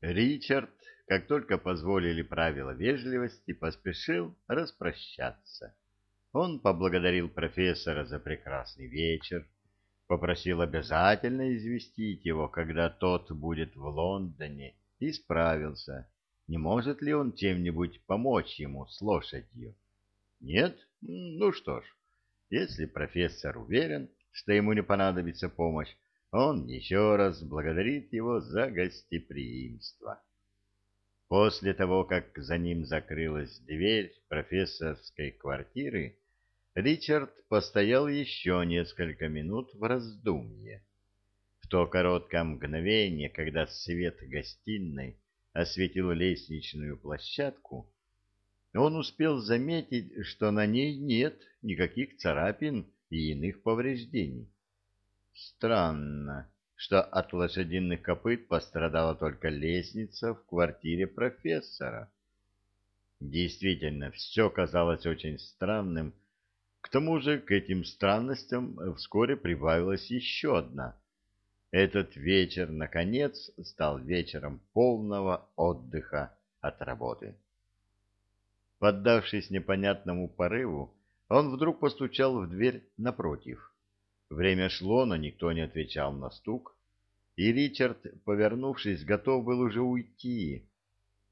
Ричард, как только позволили правила вежливости, поспешил распрощаться. Он поблагодарил профессора за прекрасный вечер, попросил обязательно известить его, когда тот будет в Лондоне, и справился, не может ли он чем-нибудь помочь ему с лошадью. Нет? Ну что ж, если профессор уверен, что ему не понадобится помощь, он еще раз благодарит его за гостеприимство. После того, как за ним закрылась дверь профессорской квартиры, Ричард постоял еще несколько минут в раздумье. В то короткое мгновение, когда свет гостиной осветил лестничную площадку, он успел заметить, что на ней нет никаких царапин и иных повреждений. Странно, что от лошадиных копыт пострадала только лестница в квартире профессора. Действительно, все казалось очень странным. К тому же к этим странностям вскоре прибавилась еще одна. Этот вечер, наконец, стал вечером полного отдыха от работы. Поддавшись непонятному порыву, он вдруг постучал в дверь напротив. Время шло, но никто не отвечал на стук, и Ричард, повернувшись, готов был уже уйти,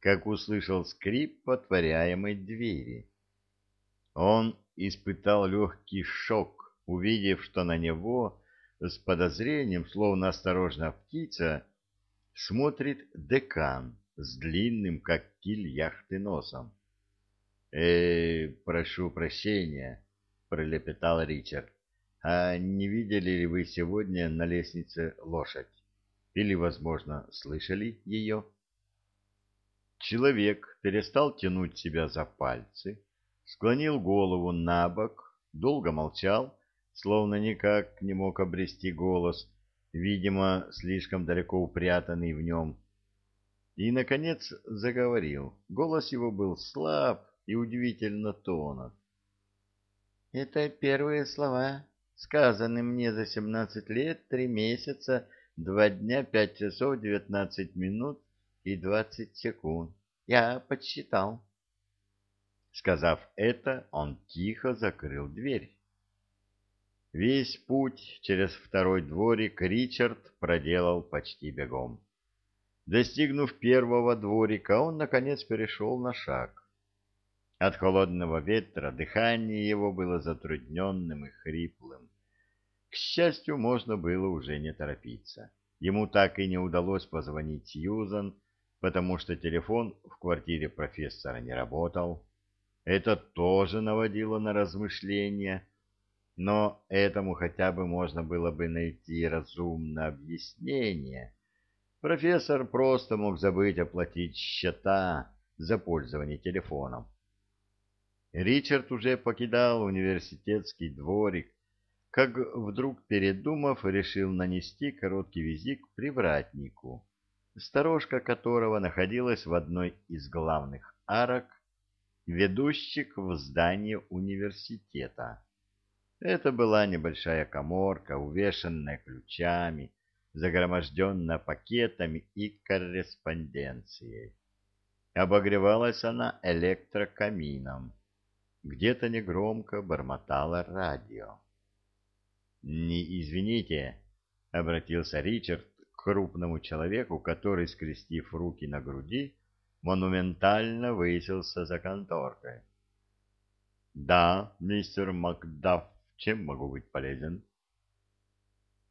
как услышал скрип отворяемой двери. Он испытал легкий шок, увидев, что на него с подозрением, словно осторожная птица, смотрит декан с длинным, как киль яхты, носом. «Э, прошу прощения», — пролепетал Ричард. «А не видели ли вы сегодня на лестнице лошадь? Или, возможно, слышали ее?» Человек перестал тянуть себя за пальцы, склонил голову на бок, долго молчал, словно никак не мог обрести голос, видимо, слишком далеко упрятанный в нем, и, наконец, заговорил. Голос его был слаб, и удивительно тонок. Это первые слова, сказанные мне за семнадцать лет, три месяца, два дня, пять часов, девятнадцать минут и двадцать секунд. Я подсчитал. Сказав это, он тихо закрыл дверь. Весь путь через второй дворик Ричард проделал почти бегом. Достигнув первого дворика, он, наконец, перешел на шаг. От холодного ветра дыхание его было затрудненным и хриплым. К счастью, можно было уже не торопиться. Ему так и не удалось позвонить Сьюзан, потому что телефон в квартире профессора не работал. Это тоже наводило на размышления, но этому хотя бы можно было бы найти разумное объяснение. Профессор просто мог забыть оплатить счета за пользование телефоном. Ричард уже покидал университетский дворик, как вдруг, передумав, решил нанести короткий визит к привратнику, сторожка которого находилась в одной из главных арок, ведущих в здание университета. Это была небольшая коморка, увешанная ключами, загроможденная пакетами и корреспонденцией. Обогревалась она электрокамином где-то негромко бормотало радио. «Не извините», — обратился Ричард к крупному человеку, который, скрестив руки на груди, монументально высился за конторкой. «Да, мистер Макдаф, чем могу быть полезен?»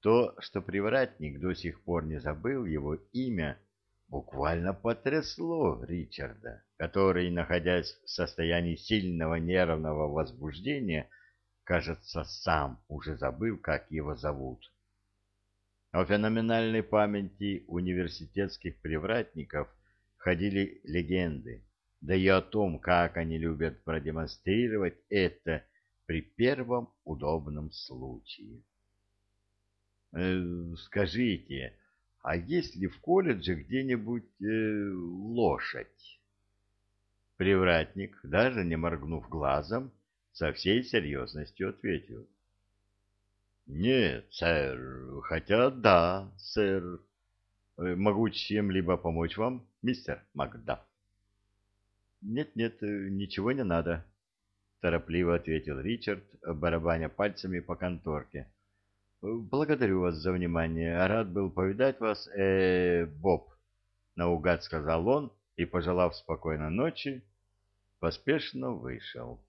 То, что привратник до сих пор не забыл его имя, буквально потрясло Ричарда, который, находясь в состоянии сильного нервного возбуждения, кажется, сам уже забыл, как его зовут. О феноменальной памяти университетских привратников ходили легенды, да и о том, как они любят продемонстрировать это при первом удобном случае. «Э, «Скажите, а есть ли в колледже где-нибудь э, лошадь? Привратник, даже не моргнув глазом, со всей серьезностью ответил. — Нет, сэр, хотя да, сэр. Могу чем-либо помочь вам, мистер Макдаф? Нет-нет, ничего не надо, торопливо ответил Ричард, барабаня пальцами по конторке. Благодарю вас за внимание. Рад был повидать вас, э, Боб, наугад сказал он и, пожелав спокойной ночи, поспешно вышел.